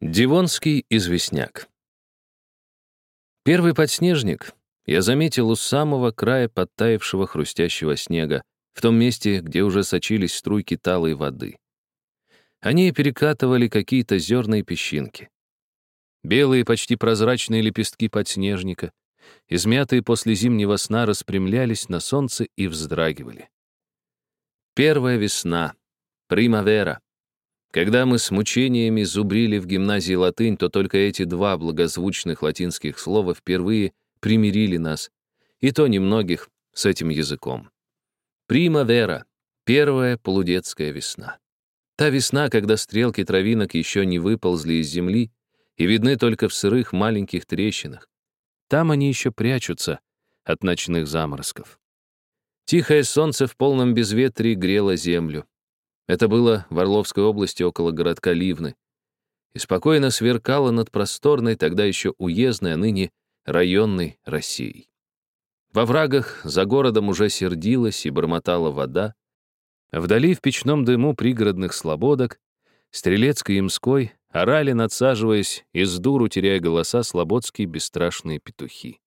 Дивонский известняк. Первый подснежник я заметил у самого края подтаявшего хрустящего снега, в том месте, где уже сочились струйки талой воды. Они перекатывали какие-то зерна песчинки. Белые, почти прозрачные лепестки подснежника, измятые после зимнего сна, распрямлялись на солнце и вздрагивали. Первая весна, примавера, когда мы с мучениями зубрили в гимназии латынь, то только эти два благозвучных латинских слова впервые примирили нас, и то немногих, с этим языком. Примавера — первая полудетская весна. Та весна, когда стрелки травинок еще не выползли из земли и видны только в сырых маленьких трещинах. Там они еще прячутся от ночных заморозков. Тихое солнце в полном безветрии грело землю. Это было в Орловской области около городка Ливны. И спокойно сверкало над просторной, тогда еще уездной, а ныне районной Россией. Во врагах за городом уже сердилась и бормотала вода. Вдали в печном дыму пригородных слободок, Стрелецкой и Имской, орали, надсаживаясь, и с дуру теряя голоса, слободские бесстрашные петухи.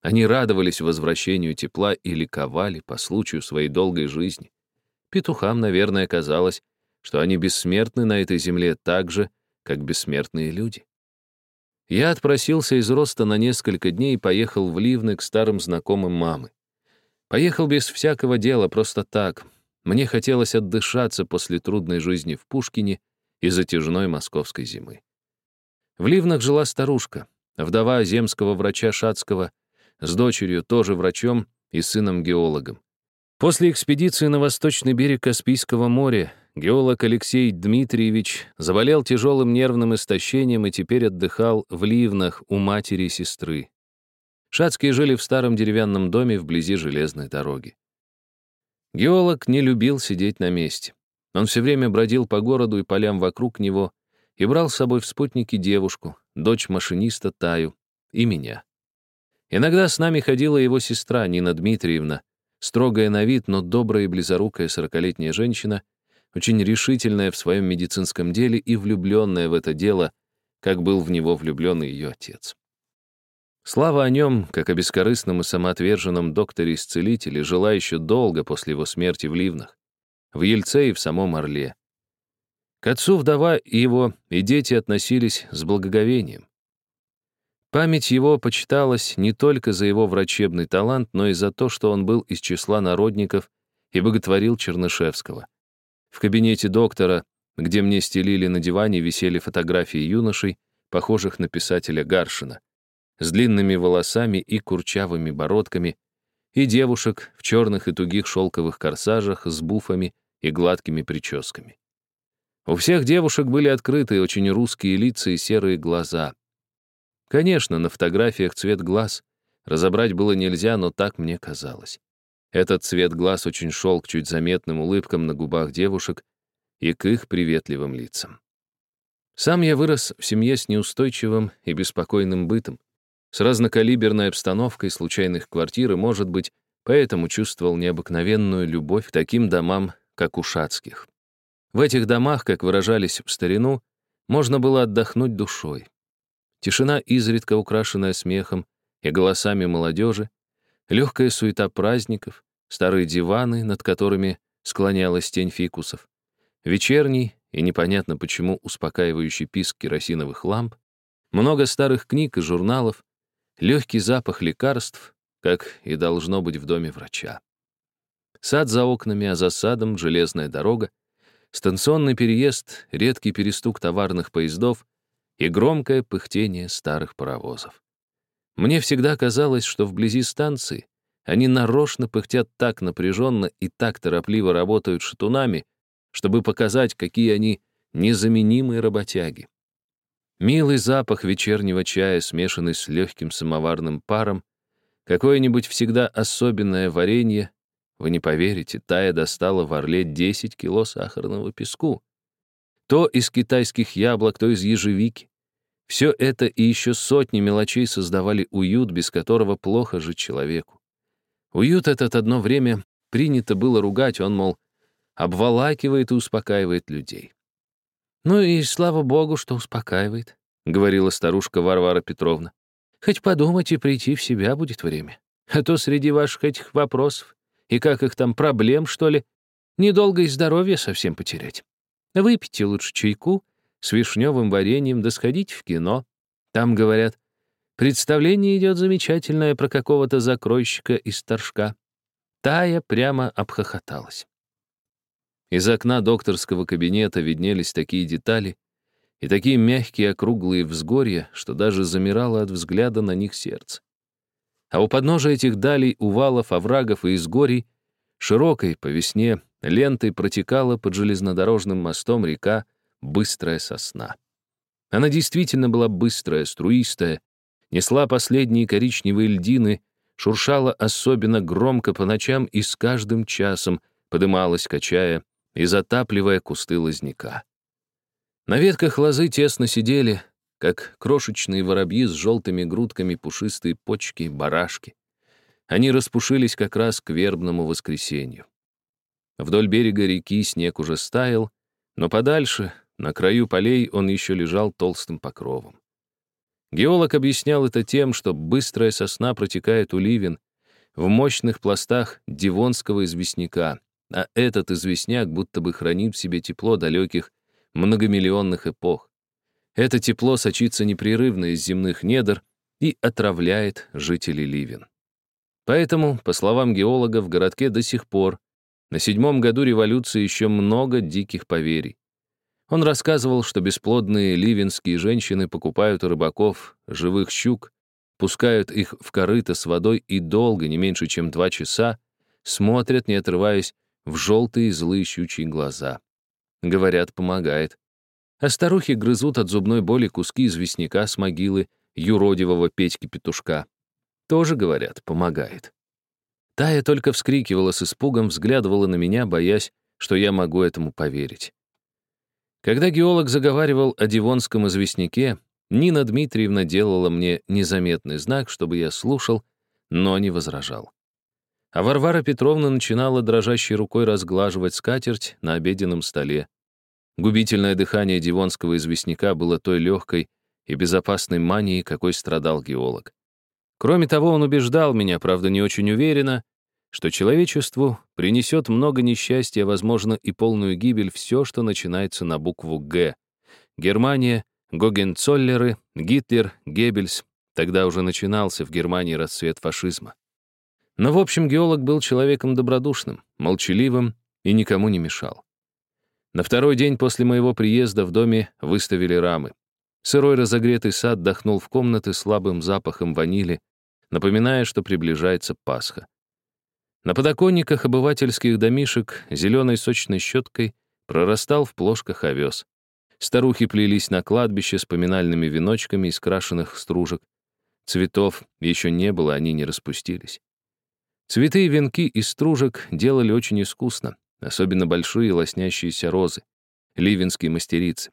Они радовались возвращению тепла и ликовали по случаю своей долгой жизни. Петухам, наверное, казалось, что они бессмертны на этой земле так же, как бессмертные люди. Я отпросился из роста на несколько дней и поехал в Ливны к старым знакомым мамы. Поехал без всякого дела, просто так. Мне хотелось отдышаться после трудной жизни в Пушкине и затяжной московской зимы. В Ливнах жила старушка, вдова земского врача Шацкого, с дочерью, тоже врачом и сыном-геологом. После экспедиции на восточный берег Каспийского моря геолог Алексей Дмитриевич заболел тяжелым нервным истощением и теперь отдыхал в Ливнах у матери и сестры. Шацкие жили в старом деревянном доме вблизи железной дороги. Геолог не любил сидеть на месте. Он все время бродил по городу и полям вокруг него и брал с собой в спутники девушку, дочь машиниста Таю и меня. Иногда с нами ходила его сестра Нина Дмитриевна, Строгая на вид, но добрая и близорукая сорокалетняя женщина, очень решительная в своем медицинском деле и влюбленная в это дело, как был в него влюблен ее отец. Слава о нем, как о бескорыстном и самоотверженном докторе-исцелителе, жила еще долго после его смерти в Ливнах, в Ельце и в самом Орле. К отцу вдова и его и дети относились с благоговением. Память его почиталась не только за его врачебный талант, но и за то, что он был из числа народников и боготворил Чернышевского. В кабинете доктора, где мне стелили на диване, висели фотографии юношей, похожих на писателя Гаршина, с длинными волосами и курчавыми бородками, и девушек в черных и тугих шелковых корсажах с буфами и гладкими прическами. У всех девушек были открытые, очень русские лица и серые глаза, Конечно, на фотографиях цвет глаз разобрать было нельзя, но так мне казалось. Этот цвет глаз очень шел к чуть заметным улыбкам на губах девушек и к их приветливым лицам. Сам я вырос в семье с неустойчивым и беспокойным бытом, с разнокалиберной обстановкой случайных квартир и, может быть, поэтому чувствовал необыкновенную любовь к таким домам, как у Шацких. В этих домах, как выражались в старину, можно было отдохнуть душой. Тишина, изредка украшенная смехом и голосами молодежи, легкая суета праздников, старые диваны, над которыми склонялась тень фикусов, вечерний и непонятно почему успокаивающий писк керосиновых ламп, много старых книг и журналов, легкий запах лекарств, как и должно быть в доме врача. Сад за окнами, а за садом железная дорога, станционный переезд, редкий перестук товарных поездов — и громкое пыхтение старых паровозов. Мне всегда казалось, что вблизи станции они нарочно пыхтят так напряженно и так торопливо работают шатунами, чтобы показать, какие они незаменимые работяги. Милый запах вечернего чая, смешанный с легким самоварным паром, какое-нибудь всегда особенное варенье, вы не поверите, Тая достала в Орле 10 кило сахарного песку. То из китайских яблок, то из ежевики. Все это и еще сотни мелочей создавали уют, без которого плохо жить человеку. Уют этот одно время принято было ругать, он, мол, обволакивает и успокаивает людей. «Ну и слава богу, что успокаивает», — говорила старушка Варвара Петровна. «Хоть подумать и прийти в себя будет время. А то среди ваших этих вопросов и как их там проблем, что ли, недолго и здоровье совсем потерять. Выпейте лучше чайку с вишневым вареньем, да сходите в кино. Там, говорят, представление идет замечательное про какого-то закройщика из торжка. Тая прямо обхохоталась. Из окна докторского кабинета виднелись такие детали и такие мягкие округлые взгорья, что даже замирало от взгляда на них сердце. А у подножия этих далей, увалов, оврагов и изгорий, широкой по весне лентой протекала под железнодорожным мостом река Быстрая Сосна. Она действительно была быстрая, струистая, несла последние коричневые льдины, шуршала особенно громко по ночам и с каждым часом подымалась, качая и затапливая кусты лозняка. На ветках лозы тесно сидели, как крошечные воробьи с желтыми грудками пушистые почки, барашки. Они распушились как раз к вербному воскресенью. Вдоль берега реки снег уже стаял, но подальше, на краю полей, он еще лежал толстым покровом. Геолог объяснял это тем, что быстрая сосна протекает у ливен в мощных пластах дивонского известняка, а этот известняк будто бы хранит в себе тепло далеких многомиллионных эпох. Это тепло сочится непрерывно из земных недр и отравляет жителей Ливен. Поэтому, по словам геолога, в городке до сих пор, на седьмом году революции еще много диких поверий. Он рассказывал, что бесплодные ливенские женщины покупают у рыбаков живых щук, пускают их в корыто с водой и долго, не меньше чем два часа, смотрят, не отрываясь, в желтые злые щучьи глаза. Говорят, помогает а старухи грызут от зубной боли куски известняка с могилы юродивого Петьки-петушка. Тоже, говорят, помогает. Тая только вскрикивала с испугом, взглядывала на меня, боясь, что я могу этому поверить. Когда геолог заговаривал о Дивонском известняке, Нина Дмитриевна делала мне незаметный знак, чтобы я слушал, но не возражал. А Варвара Петровна начинала дрожащей рукой разглаживать скатерть на обеденном столе. Губительное дыхание дивонского известняка было той легкой и безопасной манией, какой страдал геолог. Кроме того, он убеждал меня, правда, не очень уверенно, что человечеству принесет много несчастья, возможно, и полную гибель все, что начинается на букву «Г». Германия, Гогенцоллеры, Гитлер, Геббельс. Тогда уже начинался в Германии расцвет фашизма. Но, в общем, геолог был человеком добродушным, молчаливым и никому не мешал. На второй день после моего приезда в доме выставили рамы. Сырой разогретый сад дохнул в комнаты слабым запахом ванили, напоминая, что приближается Пасха. На подоконниках обывательских домишек зеленой сочной щеткой прорастал в плошках овес. Старухи плелись на кладбище с поминальными веночками из крашеных стружек. Цветов еще не было, они не распустились. Цветы и венки из стружек делали очень искусно, особенно большие лоснящиеся розы, ливенские мастерицы.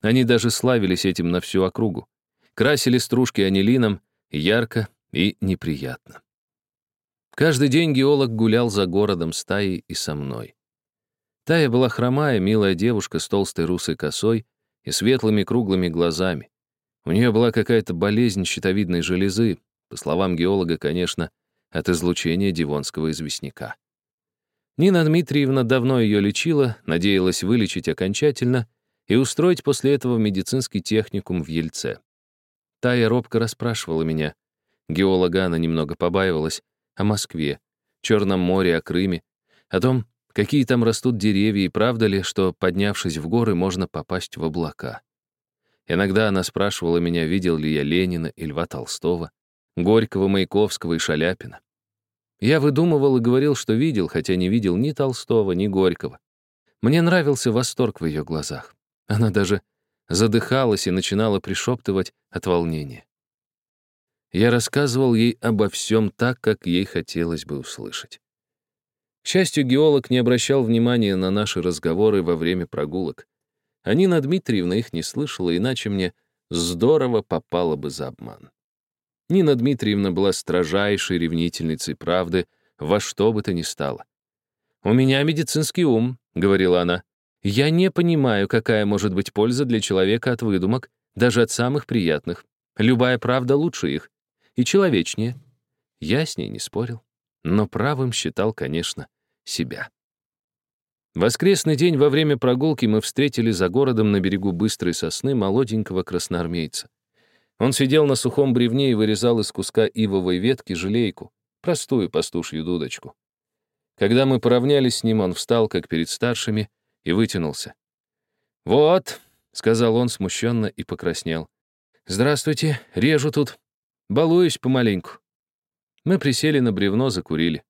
Они даже славились этим на всю округу. Красили стружки анилином ярко и неприятно. Каждый день геолог гулял за городом с Таей и со мной. Тая была хромая, милая девушка с толстой русой косой и светлыми круглыми глазами. У нее была какая-то болезнь щитовидной железы, по словам геолога, конечно, от излучения дивонского известняка. Нина Дмитриевна давно ее лечила, надеялась вылечить окончательно и устроить после этого медицинский техникум в Ельце. Тая робко расспрашивала меня. Геолога она немного побаивалась о Москве, Черном море, о Крыме, о том, какие там растут деревья и правда ли, что, поднявшись в горы, можно попасть в облака. Иногда она спрашивала меня, видел ли я Ленина и Льва Толстого, Горького, Маяковского и Шаляпина. Я выдумывал и говорил, что видел, хотя не видел ни Толстого, ни Горького. Мне нравился восторг в ее глазах. Она даже задыхалась и начинала пришептывать от волнения. Я рассказывал ей обо всем так, как ей хотелось бы услышать. К счастью, геолог не обращал внимания на наши разговоры во время прогулок. А Нина Дмитриевна их не слышала, иначе мне здорово попало бы за обман. Нина Дмитриевна была строжайшей ревнительницей правды во что бы то ни стало. «У меня медицинский ум», — говорила она, Я не понимаю, какая может быть польза для человека от выдумок, даже от самых приятных. Любая правда лучше их. И человечнее. Я с ней не спорил, но правым считал, конечно, себя. Воскресный день во время прогулки мы встретили за городом на берегу быстрой сосны молоденького красноармейца. Он сидел на сухом бревне и вырезал из куска ивовой ветки желейку, простую пастушью дудочку. Когда мы поравнялись с ним, он встал, как перед старшими, и вытянулся. «Вот», — сказал он смущенно и покраснел. «Здравствуйте, режу тут. Балуюсь помаленьку». Мы присели на бревно, закурили.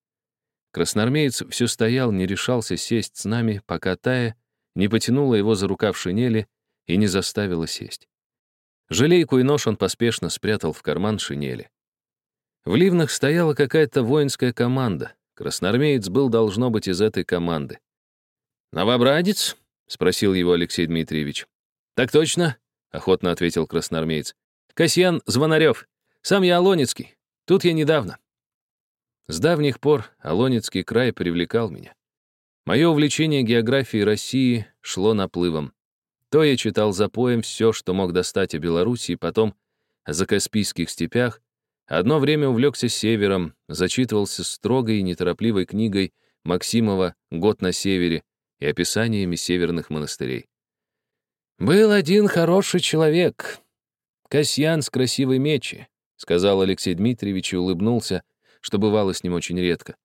Красноармеец все стоял, не решался сесть с нами, пока Тая не потянула его за рукав шинели и не заставила сесть. Желейку и нож он поспешно спрятал в карман шинели. В ливнах стояла какая-то воинская команда. Красноармеец был, должно быть, из этой команды. «Новобрадец?» — спросил его Алексей Дмитриевич. «Так точно», — охотно ответил красноармеец. «Касьян Звонарев. Сам я Алонецкий. Тут я недавно». С давних пор Алонецкий край привлекал меня. Мое увлечение географией России шло наплывом. То я читал за поем все, что мог достать о Белоруссии, потом о закаспийских степях, одно время увлекся севером, зачитывался строгой и неторопливой книгой Максимова «Год на севере» и описаниями северных монастырей. «Был один хороший человек, Касьян с красивой мечи», сказал Алексей Дмитриевич и улыбнулся, что бывало с ним очень редко.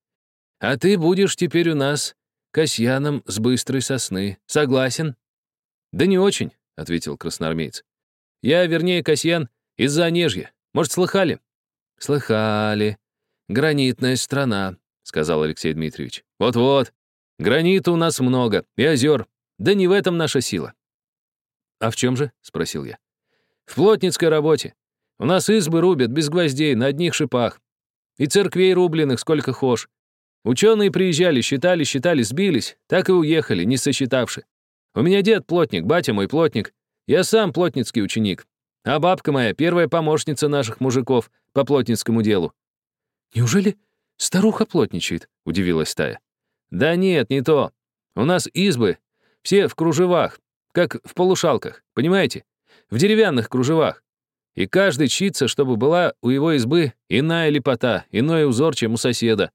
«А ты будешь теперь у нас Касьяном с быстрой сосны. Согласен?» «Да не очень», — ответил красноармеец. «Я, вернее, Касьян, из-за Онежья. Может, слыхали?» «Слыхали. Гранитная страна», — сказал Алексей Дмитриевич. «Вот-вот. Гранита у нас много, и озер. Да не в этом наша сила». «А в чем же?» — спросил я. «В плотницкой работе. У нас избы рубят без гвоздей, на одних шипах. И церквей рубленых сколько хошь. Ученые приезжали, считали, считали, сбились, так и уехали, не сосчитавши. У меня дед плотник, батя мой плотник. Я сам плотницкий ученик. А бабка моя первая помощница наших мужиков по плотницкому делу». «Неужели старуха плотничает?» — удивилась Тая. «Да нет, не то. У нас избы, все в кружевах, как в полушалках, понимаете? В деревянных кружевах. И каждый чится, чтобы была у его избы иная лепота, иной узор, чем у соседа.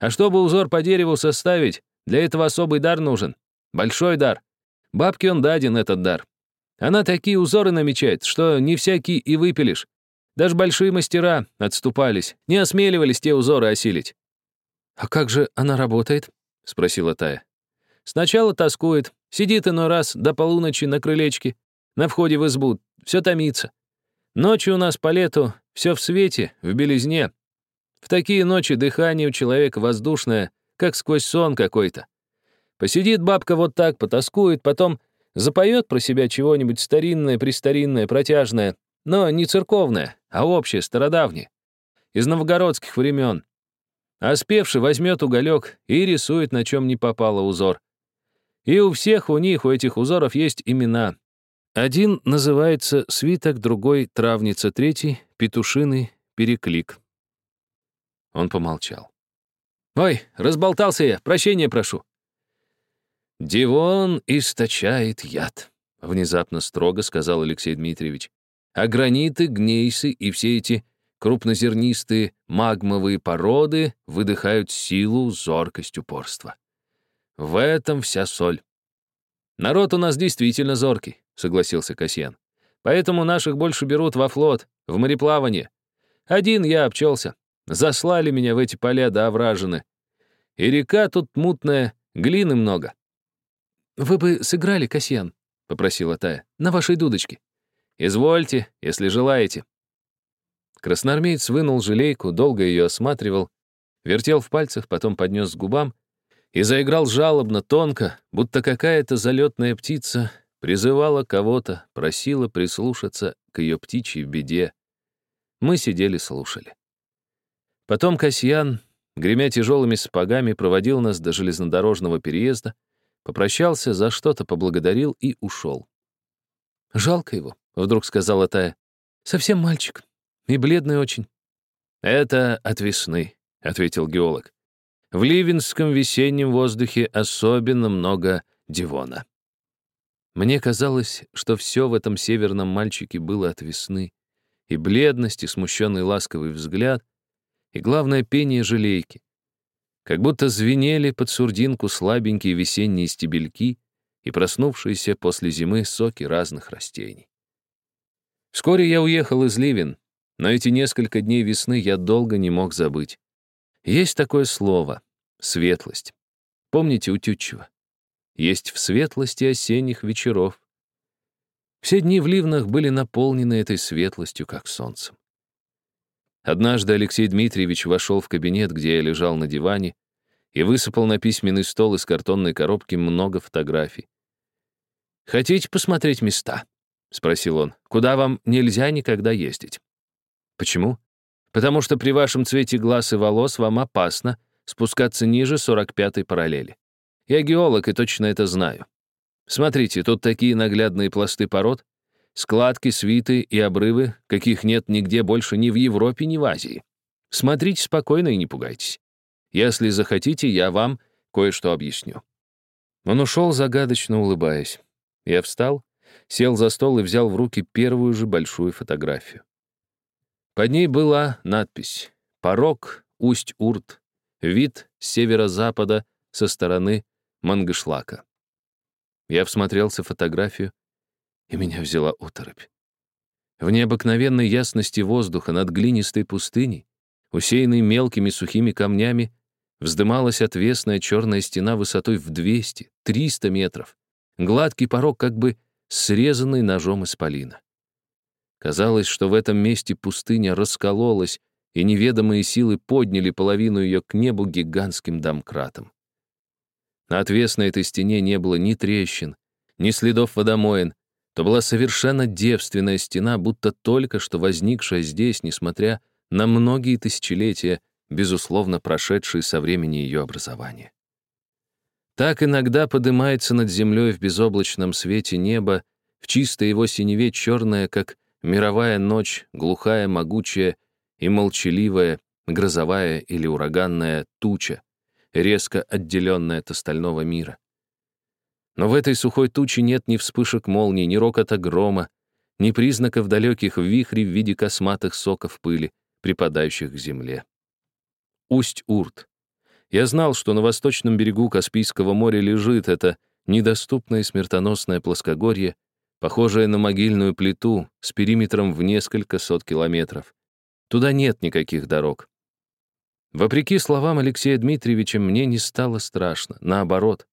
А чтобы узор по дереву составить, для этого особый дар нужен. Большой дар. Бабке он даден этот дар. Она такие узоры намечает, что не всякий и выпилишь. Даже большие мастера отступались, не осмеливались те узоры осилить. «А как же она работает?» — спросила Тая. «Сначала тоскует, сидит иной раз до полуночи на крылечке, на входе в избу, все томится. Ночью у нас по лету все в свете, в белизне. В такие ночи дыхание у человека воздушное, как сквозь сон какой-то. Посидит бабка вот так, потаскует, потом запоет про себя чего-нибудь старинное, престаринное, протяжное, но не церковное, а общее, стародавнее, из новгородских времен. А спевший возьмет уголек и рисует, на чем не попало узор. И у всех у них, у этих узоров есть имена. Один называется «Свиток», другой — «Травница», третий — «Петушиный переклик». Он помолчал. «Ой, разболтался я, прощения прошу». «Дивон источает яд», — внезапно строго сказал Алексей Дмитриевич. «А граниты, гнейсы и все эти крупнозернистые магмовые породы выдыхают силу, зоркость, упорство. В этом вся соль. Народ у нас действительно зоркий, согласился Касьян. Поэтому наших больше берут во флот, в мореплавание. Один я обчелся. Заслали меня в эти поля до овражины. И река тут мутная, глины много. «Вы бы сыграли, Касьян», — попросила Тая, — «на вашей дудочке». «Извольте, если желаете». Красноармеец вынул желейку, долго ее осматривал, вертел в пальцах, потом поднес к губам и заиграл жалобно, тонко, будто какая-то залетная птица призывала кого-то, просила прислушаться к ее птичьей беде. Мы сидели, слушали. Потом Касьян, гремя тяжелыми сапогами, проводил нас до железнодорожного переезда, попрощался, за что-то поблагодарил и ушел. «Жалко его», — вдруг сказала Тая. «Совсем мальчик. И бледный очень». «Это от весны», — ответил геолог. В ливенском весеннем воздухе особенно много дивона. Мне казалось, что все в этом северном мальчике было от весны. И бледность, и смущенный ласковый взгляд, и, главное, пение жалейки. Как будто звенели под сурдинку слабенькие весенние стебельки и проснувшиеся после зимы соки разных растений. Вскоре я уехал из Ливен, но эти несколько дней весны я долго не мог забыть. Есть такое слово — светлость. Помните у? Есть в светлости осенних вечеров. Все дни в Ливнах были наполнены этой светлостью, как солнцем. Однажды Алексей Дмитриевич вошел в кабинет, где я лежал на диване, и высыпал на письменный стол из картонной коробки много фотографий. «Хотите посмотреть места?» — спросил он. «Куда вам нельзя никогда ездить?» «Почему?» «Потому что при вашем цвете глаз и волос вам опасно спускаться ниже 45-й параллели. Я геолог и точно это знаю. Смотрите, тут такие наглядные пласты пород, складки, свиты и обрывы, каких нет нигде больше ни в Европе, ни в Азии. Смотрите спокойно и не пугайтесь. Если захотите, я вам кое-что объясню». Он ушел, загадочно улыбаясь. Я встал, сел за стол и взял в руки первую же большую фотографию. Под ней была надпись «Порог, Усть-Урт, вид с северо-запада со стороны Мангышлака». Я всмотрелся в фотографию, и меня взяла оторопь. В необыкновенной ясности воздуха над глинистой пустыней, усеянной мелкими сухими камнями, вздымалась отвесная черная стена высотой в 200-300 метров, гладкий порог как бы срезанный ножом из полина. Казалось, что в этом месте пустыня раскололась, и неведомые силы подняли половину ее к небу гигантским домкратом. На отвесной этой стене не было ни трещин, ни следов водомоин, то была совершенно девственная стена, будто только что возникшая здесь, несмотря на многие тысячелетия, безусловно прошедшие со времени ее образования. Так иногда поднимается над землей в безоблачном свете небо, в чистой его синеве черная, как мировая ночь, глухая, могучая и молчаливая, грозовая или ураганная туча, резко отделенная от остального мира. Но в этой сухой туче нет ни вспышек молний, ни рокота грома, ни признаков далеких вихрей в виде косматых соков пыли, припадающих к земле. Усть-Урт, я знал, что на восточном берегу Каспийского моря лежит это недоступное смертоносное плоскогорье, похожее на могильную плиту с периметром в несколько сот километров. Туда нет никаких дорог. Вопреки словам Алексея Дмитриевича, мне не стало страшно. Наоборот,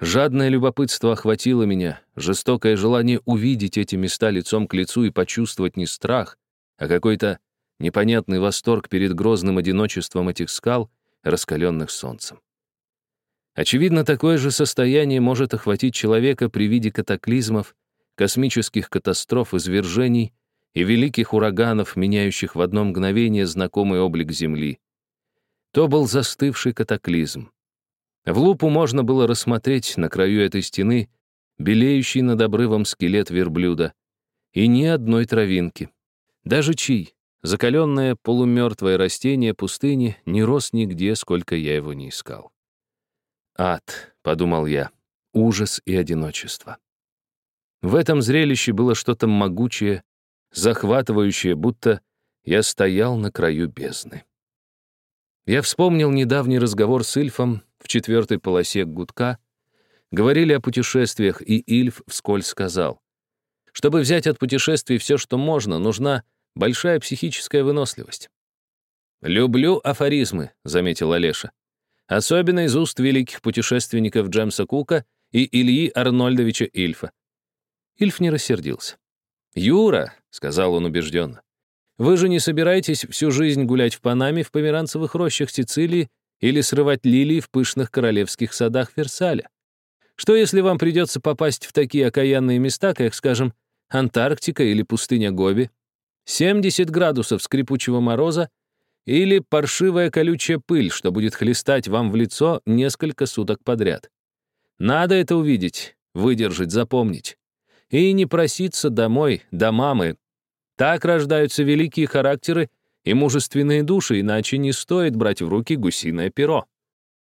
жадное любопытство охватило меня, жестокое желание увидеть эти места лицом к лицу и почувствовать не страх, а какой-то непонятный восторг перед грозным одиночеством этих скал — раскаленных солнцем. Очевидно, такое же состояние может охватить человека при виде катаклизмов, космических катастроф, извержений и великих ураганов, меняющих в одно мгновение знакомый облик Земли. То был застывший катаклизм. В лупу можно было рассмотреть на краю этой стены белеющий над обрывом скелет верблюда. И ни одной травинки. Даже чий, Закаленное полумертвое растение пустыни не рос нигде, сколько я его не искал. «Ад», — подумал я, — «ужас и одиночество». В этом зрелище было что-то могучее, захватывающее, будто я стоял на краю бездны. Я вспомнил недавний разговор с Ильфом в четвертой полосе гудка. Говорили о путешествиях, и Ильф вскользь сказал, «Чтобы взять от путешествий все, что можно, нужна большая психическая выносливость. «Люблю афоризмы», — заметил Олеша. «Особенно из уст великих путешественников Джемса Кука и Ильи Арнольдовича Ильфа». Ильф не рассердился. «Юра», — сказал он убежденно, «вы же не собираетесь всю жизнь гулять в Панаме в померанцевых рощах Сицилии или срывать лилии в пышных королевских садах Версаля? Что, если вам придется попасть в такие окаянные места, как, скажем, Антарктика или пустыня Гоби, 70 градусов скрипучего мороза или паршивая колючая пыль, что будет хлестать вам в лицо несколько суток подряд. Надо это увидеть, выдержать, запомнить. И не проситься домой, до мамы. Так рождаются великие характеры и мужественные души, иначе не стоит брать в руки гусиное перо.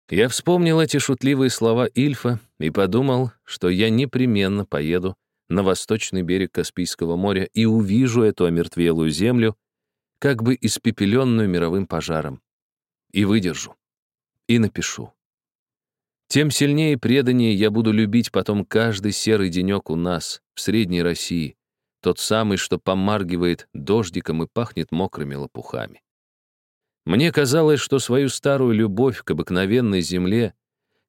Я вспомнил эти шутливые слова Ильфа и подумал, что я непременно поеду на восточный берег Каспийского моря и увижу эту омертвелую землю, как бы испепеленную мировым пожаром. И выдержу. И напишу. Тем сильнее и преданнее я буду любить потом каждый серый денек у нас, в Средней России, тот самый, что помаргивает дождиком и пахнет мокрыми лопухами. Мне казалось, что свою старую любовь к обыкновенной земле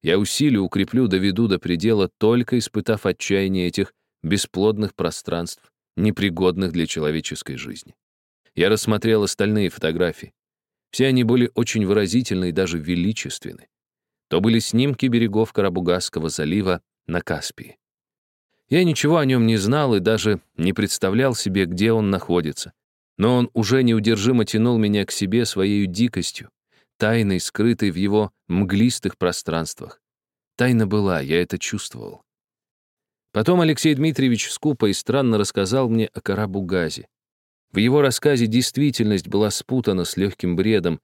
я усилию, укреплю, доведу до предела, только испытав отчаяние этих бесплодных пространств, непригодных для человеческой жизни. Я рассмотрел остальные фотографии. Все они были очень выразительны и даже величественны. То были снимки берегов Карабугасского залива на Каспии. Я ничего о нем не знал и даже не представлял себе, где он находится, но он уже неудержимо тянул меня к себе своей дикостью, тайной, скрытой в его мглистых пространствах. Тайна была, я это чувствовал. Потом Алексей Дмитриевич скупо и странно рассказал мне о Карабугазе. В его рассказе действительность была спутана с легким бредом,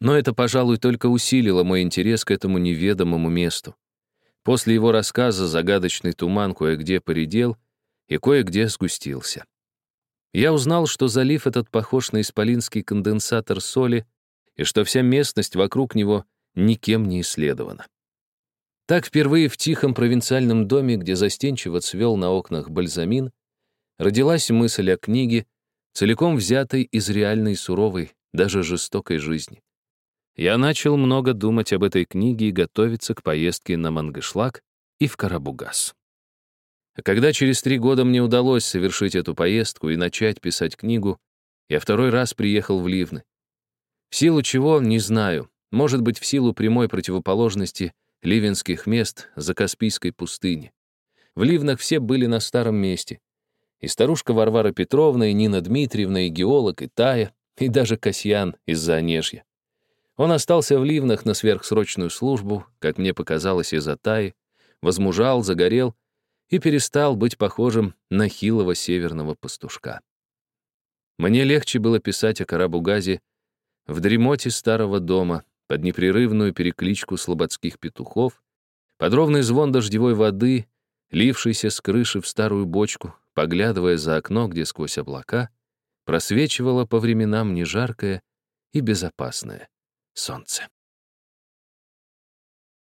но это, пожалуй, только усилило мой интерес к этому неведомому месту. После его рассказа загадочный туман кое-где поредел и кое-где сгустился. Я узнал, что залив этот похож на исполинский конденсатор соли и что вся местность вокруг него никем не исследована. Так впервые в тихом провинциальном доме, где застенчиво цвел на окнах бальзамин, родилась мысль о книге, целиком взятой из реальной суровой, даже жестокой жизни. Я начал много думать об этой книге и готовиться к поездке на Мангышлак и в Карабугас. Когда через три года мне удалось совершить эту поездку и начать писать книгу, я второй раз приехал в Ливны. В силу чего, не знаю. Может быть, в силу прямой противоположности ливенских мест за Каспийской пустыни. В Ливнах все были на старом месте. И старушка Варвара Петровна, и Нина Дмитриевна, и геолог, и Тая, и даже Касьян из-за Онежья. Он остался в Ливнах на сверхсрочную службу, как мне показалось, из-за Таи, возмужал, загорел и перестал быть похожим на хилого северного пастушка. Мне легче было писать о Карабугазе в дремоте старого дома, под непрерывную перекличку слободских петухов, под ровный звон дождевой воды, лившейся с крыши в старую бочку, поглядывая за окно, где сквозь облака просвечивало по временам нежаркое и безопасное солнце.